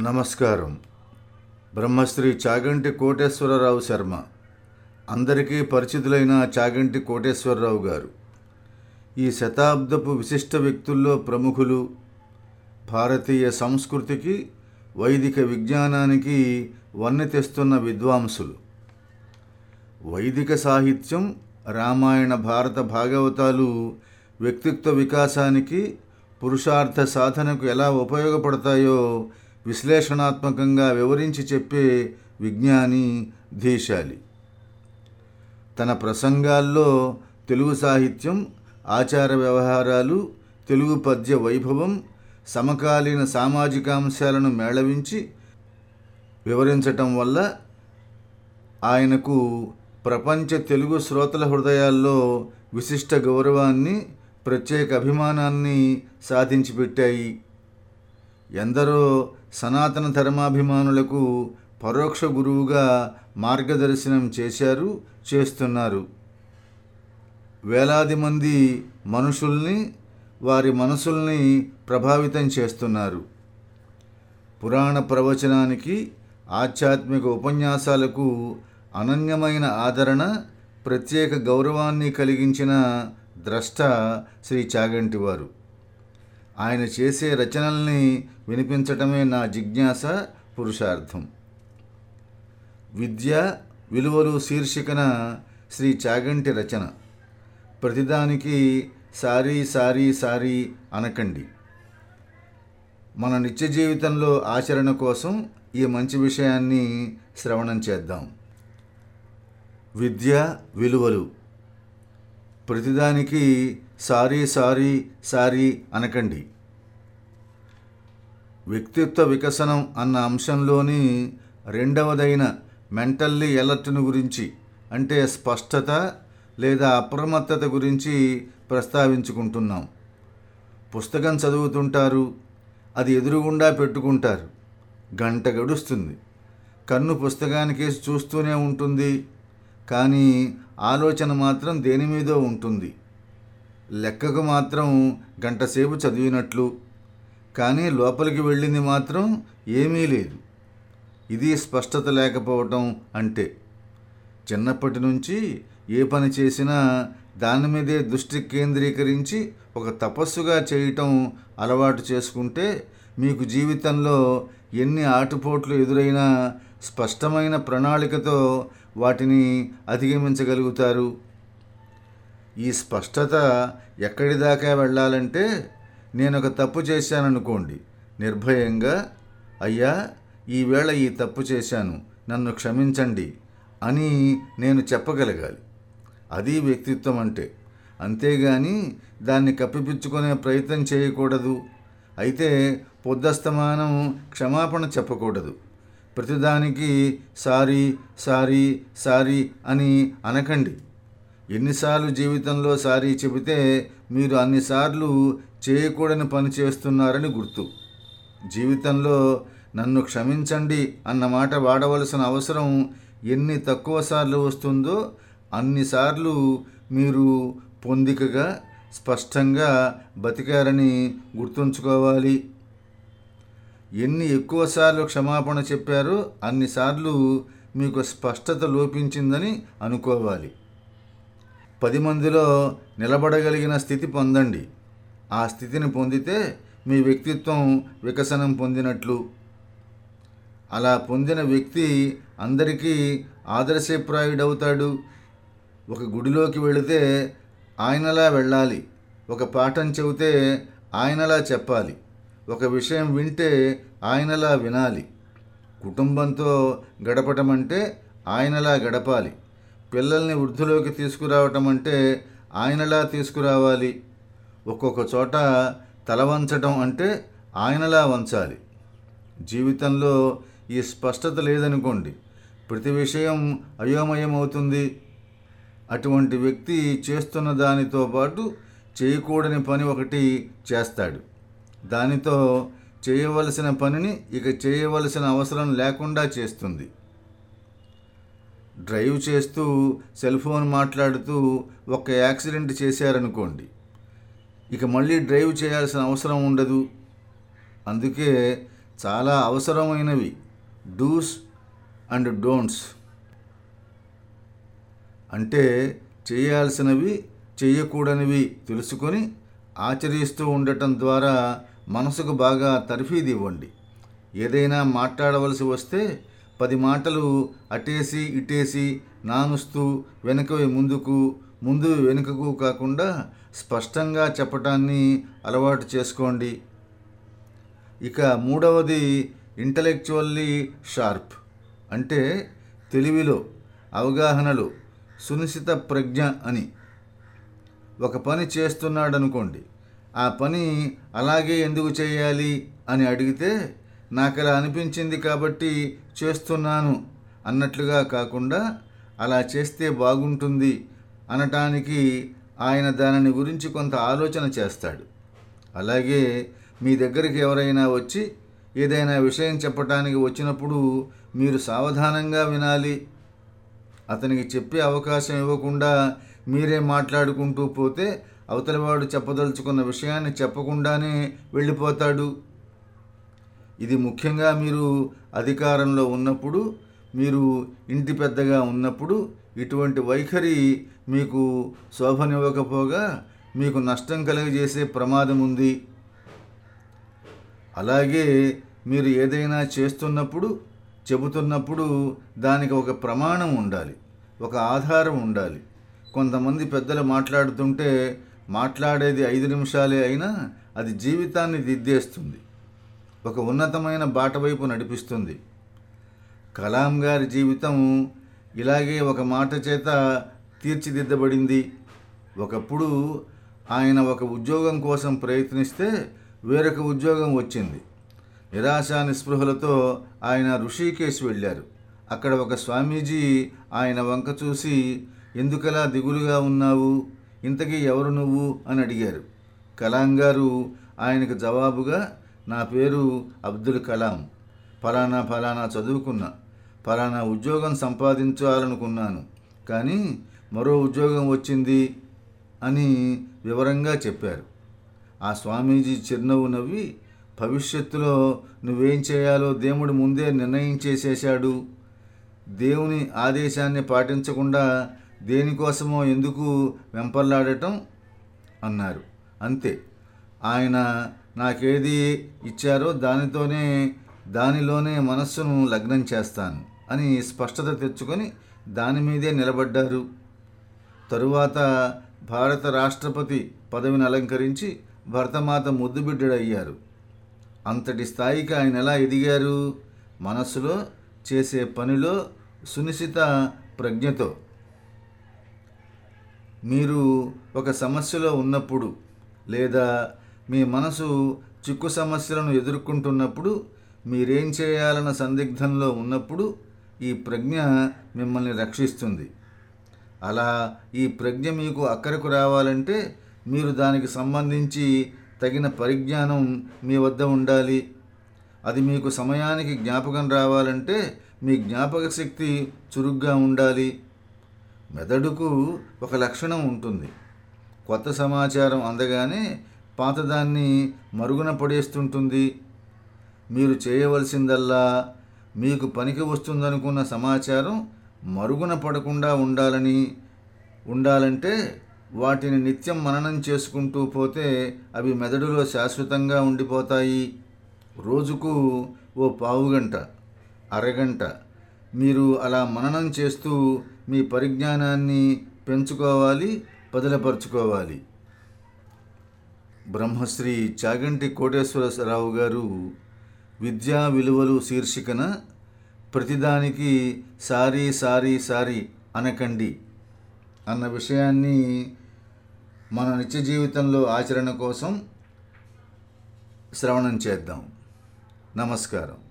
నమస్కారం. బ్రహ్మశ్రీ చాగంటి కోటేశ్వరరావు శర్మ. అందరికీ పరిచితులైన చాగంటి కోటేశ్వరరావు గారు. ఈ శతాబ్దపు విశిష్ట వ్యక్తుల్లో ప్రముఖులు భారతీయ సంస్కృతికి వైదిక విజ్ఞానానికి వన్నె తెస్తున్న విద్వాంసులు. వైదిక సాహిత్యం రామాయణ భారత భాగవతాలు వ్యక్తిత్వ వికాసానికి పురుషార్థ సాధనకు ఎలా ఉపయోగపడతాయో విశ్లేషణాత్మకంగా వివరించి చెప్పే విజ్ఞాని ధీశాలి. తన ప్రసంగాల్లో తెలుగు సాహిత్యం ఆచార వ్యవహారాలు తెలుగు పద్య వైభవం సమకాలీన సామాజిక అంశాలను మేళవించి వివరించటం వల్ల ఆయనకు ప్రపంచ తెలుగు శ్రోతల హృదయాల్లో విశిష్ట గౌరవాన్ని ప్రత్యేక అభిమానాన్ని సాధించి పెట్టాయి ఎందరో సనాతన ధర్మాభిమానులకు పరోక్ష గురువుగా మార్గదర్శనం చేశారు చేస్తున్నారు. వేలాది మంది మనుషుల్ని వారి మనసుల్ని ప్రభావితం చేస్తున్నారు. పురాణ ప్రవచనానికి ఆధ్యాత్మిక ఉపన్యాసాలకు అనన్యమైన ఆదరణ ప్రత్యేక గౌరవాన్ని కలిగించిన ద్రష్ట శ్రీ చాగంటి వారు ఆయన చేసే రచనల్ని వినిపించటమే నా జిజ్ఞాస పురుషార్థం. విద్య విలువలు శీర్షికన శ్రీ చాగంటి రచన. ప్రతిదానికి సారీ సారీ సారీ అనకండి. మన నిత్య జీవితంలో ఆచరణ కోసం ఈ మంచి విషయాన్ని శ్రవణం చేద్దాం. విద్య విలువలు ప్రతిదానికి సారీ సారీ సారీ అనకండి. వ్యక్తిత్వ వికసనం అన్న అంశంలోని రెండవదైన మెంటల్లీ ఎలర్ట్ను గురించి అంటే స్పష్టత లేదా అప్రమత్తత గురించి ప్రస్తావించుకుంటున్నాం. పుస్తకం చదువుతుంటారు అది ఎదురుగుండా పెట్టుకుంటారు. గంట గడుస్తుంది. కన్ను పుస్తకానికేసి చూస్తూనే ఉంటుంది. కానీ ఆలోచన మాత్రం దేని మీదో ఉంటుంది. లెక్కకు మాత్రం గంటసేపు చదివినట్లు కానీ లోపలికి వెళ్ళింది మాత్రం ఏమీ లేదు. ఇది స్పష్టత లేకపోవటం అంటే చిన్నప్పటి నుంచి ఏ పని చేసినా దాని మీదే దృష్టి కేంద్రీకరించి ఒక తపస్సుగా చేయటం అలవాటు చేసుకుంటే మీకు జీవితంలో ఎన్ని ఆటుపోట్లు ఎదురైనా స్పష్టమైన ప్రణాళికతో వాటిని అధిగమించగలుగుతారు. ఈ స్పష్టత ఎక్కడి దాకా వెళ్ళాలంటే నేను ఒక తప్పు చేశాననుకోండి. నిర్భయంగా అయ్యా ఈవేళ ఈ తప్పు చేశాను నన్ను క్షమించండి అని నేను చెప్పగలగాలి. అది వ్యక్తిత్వం అంటే. అంతేగాని దాన్ని కప్పిపుచ్చుకునే ప్రయత్నం చేయకూడదు. అయితే పొద్దస్తమానం క్షమాపణ చెప్పకూడదు. ప్రతిదానికి సారీ సారీ సారీ అని అనకండి. ఎన్నిసార్లు జీవితంలో సారీ చెబితే మీరు అన్నిసార్లు చేయకూడని పని చేస్తున్నారని గుర్తు. జీవితంలో నన్ను క్షమించండి అన్న మాట వాడవలసిన అవసరం ఎన్ని తక్కువ సార్లు వస్తుందో అన్నిసార్లు మీరు పొందికగా స్పష్టంగా బతికారని గుర్తుంచుకోవాలి. ఎన్ని ఎక్కువసార్లు క్షమాపణ చెప్పారో అన్నిసార్లు మీకు స్పష్టత లోపించిందని అనుకోవాలి. పది మందిలో నిలబడగలిగిన స్థితి పొందండి. ఆ స్థితిని పొందితే మీ వ్యక్తిత్వం వికసనం పొందినట్లు. అలా పొందిన వ్యక్తి అందరికీ ఆదర్శప్రాయుడవుతాడు. ఒక గుడిలోకి వెళితే ఆయనలా వెళ్ళాలి. ఒక పాఠం చెబితే ఆయనలా చెప్పాలి. ఒక విషయం వింటే ఆయనలా వినాలి. కుటుంబంతో గడపటం అంటే ఆయనలా గడపాలి. పిల్లల్ని వృద్ధిలోకి తీసుకురావటం అంటే ఆయనలా తీసుకురావాలి. ఒక్కొక్క చోట తల వంచటం అంటే ఆయనలా వంచాలి. జీవితంలో ఈ స్పష్టత లేదనుకోండి ప్రతి విషయం అయోమయం అవుతుంది అటువంటి వ్యక్తి చేస్తున్న దానితో పాటు చేయకూడని పని ఒకటి చేస్తాడు. దానితో చేయవలసిన పనిని ఇక చేయవలసిన అవసరం లేకుండా చేస్తుంది. డ్రైవ్ చేస్తూ సెల్ ఫోన్ మాట్లాడుతూ ఒక యాక్సిడెంట్ చేశారనుకోండి. ఇక మళ్ళీ డ్రైవ్ చేయాల్సిన అవసరం ఉండదు. అందుకే చాలా అవసరమైనవి. Do's and don'ts. అంటే చేయాల్సినవి చేయకూడనివి తెలుసుకొని ఆచరిస్తూ ఉండటం ద్వారా మనసుకు బాగా తర్ఫీది ఇవ్వండి ఏదైనా మాట్లాడవలసి వస్తే పది మాటలు అటేసి ఇటేసి నానుస్తూ వెనుకవి ముందుకు ముందు వెనుకకు కాకుండా స్పష్టంగా చెప్పటాన్ని అలవాటు చేసుకోండి. ఇక మూడవది ఇంటలెక్చువల్లీ షార్ప్ అంటే తెలివిలో అవగాహనలో సునిశ్చిత ప్రజ్ఞ అని. ఒక పని చేస్తున్నాడనుకోండి ఆ పని అలాగే ఎందుకు చేయాలి అని అడిగితే నాకు అలా అనిపించింది కాబట్టి చేస్తున్నాను అన్నట్లుగా కాకుండా అలా చేస్తే బాగుంటుంది అనటానికి ఆయన దానిని గురించి కొంత ఆలోచన చేస్తాడు. అలాగే మీ దగ్గరికి ఎవరైనా వచ్చి ఏదైనా విషయం చెప్పటానికి వచ్చినప్పుడు మీరు సావధానంగా వినాలి. అతనికి చెప్పే అవకాశం ఇవ్వకుండా మీరే మాట్లాడుకుంటూ పోతే అవతలివాడు చెప్పదలుచుకున్న విషయాన్ని చెప్పకుండానే వెళ్ళిపోతాడు. ఇది ముఖ్యంగా మీరు అధికారంలో ఉన్నప్పుడు మీరు ఇంటి పెద్దగా ఉన్నప్పుడు ఇటువంటి వైఖరి మీకు శోభనివ్వకపోగా మీకు నష్టం కలుగజేసే ప్రమాదం ఉంది. అలాగే మీరు ఏదైనా చేస్తున్నప్పుడు చెబుతున్నప్పుడు దానికి ఒక ప్రమాణం ఉండాలి ఒక ఆధారం ఉండాలి. కొంతమంది పెద్దలు మాట్లాడుతుంటే మాట్లాడేది ఐదు నిమిషాలే అయినా అది జీవితాన్ని దిద్దేస్తుంది. ఒక ఉన్నతమైన బాట వైపు నడిపిస్తుంది. కలాం గారి జీవితం ఇలాగే ఒక మాట చేత తీర్చిదిద్దబడింది. ఒకప్పుడు ఆయన ఒక ఉద్యోగం కోసం ప్రయత్నిస్తే వేరొక ఉద్యోగం వచ్చింది. నిరాశ నిస్పృహలతో ఆయన ఋషికేశ్ వెళ్ళారు. అక్కడ ఒక స్వామీజీ ఆయన వంక చూసి ఎందుకలా దిగులుగా ఉన్నావు? ఇంతకీ ఎవరు నువ్వు? అని అడిగారు. కలాం గారు ఆయనకు జవాబుగా నా పేరు అబ్దుల్ కలాం. ఫలానా ఫలానా చదువుకున్నా. ఫలానా ఉద్యోగం సంపాదించాలనుకున్నాను. కానీ మరో ఉద్యోగం వచ్చింది అని వివరంగా చెప్పారు. ఆ స్వామీజీ చిరునవ్వు నవ్వి భవిష్యత్తులో నువ్వేం చేయాలో దేవుడు ముందే నిర్ణయించేసేశాడు. దేవుని ఆదేశాన్ని పాటించకుండా దేనికోసమో ఎందుకు వెంపర్లాడటం అన్నారు. అంతే. ఆయన నాకేది ఇచ్చారో దానితోనే దానిలోనే మనస్సును లగ్నం చేస్తాను అని స్పష్టత తెచ్చుకొని దాని మీదే నిలబడ్డారు. తరువాత భారత రాష్ట్రపతి పదవిని అలంకరించి భరతమాత ముద్దుబిడ్డడయ్యారు అంతటి స్థాయికి ఆయన ఎలా ఎదిగారు? మనస్సులో చేసే పనిలో సునిశ్చిత ప్రజ్ఞతో మీరు ఒక సమస్యలో ఉన్నప్పుడు లేదా మీ మనసు చిక్కు సమస్యలను ఎదుర్కొంటున్నప్పుడు మీరేం చేయాలన్న సందిగ్ధంలో ఉన్నప్పుడు ఈ ప్రజ్ఞ మిమ్మల్ని రక్షిస్తుంది. అలా ఈ ప్రజ్ఞ మీకు అక్కరకు రావాలంటే మీరు దానికి సంబంధించి తగిన పరిజ్ఞానం మీ వద్ద ఉండాలి. అది మీకు సమయానికి జ్ఞాపకం రావాలంటే మీ జ్ఞాపక శక్తి చురుగ్గా ఉండాలి. మెదడుకు ఒక లక్షణం ఉంటుంది. కొత్త సమాచారం అందగానే పాతదాన్ని మరుగున పడేస్తుంటుంది. మీరు చేయవలసిందల్లా మీకు పనికి వస్తుందనుకున్న సమాచారం మరుగున పడకుండా ఉండాలని ఉండాలంటే వాటిని నిత్యం మననం చేసుకుంటూ పోతే అవి మెదడులో శాశ్వతంగా ఉండిపోతాయి. రోజుకు ఓ పావుగంట అరగంట మీరు అలా మననం చేస్తూ మీ పరిజ్ఞానాన్ని పెంచుకోవాలి బదిలపరుచుకోవాలి. బ్రహ్మశ్రీ చాగంటి కోటేశ్వరరావు గారు విద్యా విలువలు శీర్షికన ప్రతిదానికి సారీ సారీ సారీ అనకండి అన్న విషయాన్ని మన నిత్య జీవితంలో ఆచరణ కోసం శ్రవణం చేద్దాం. నమస్కారం.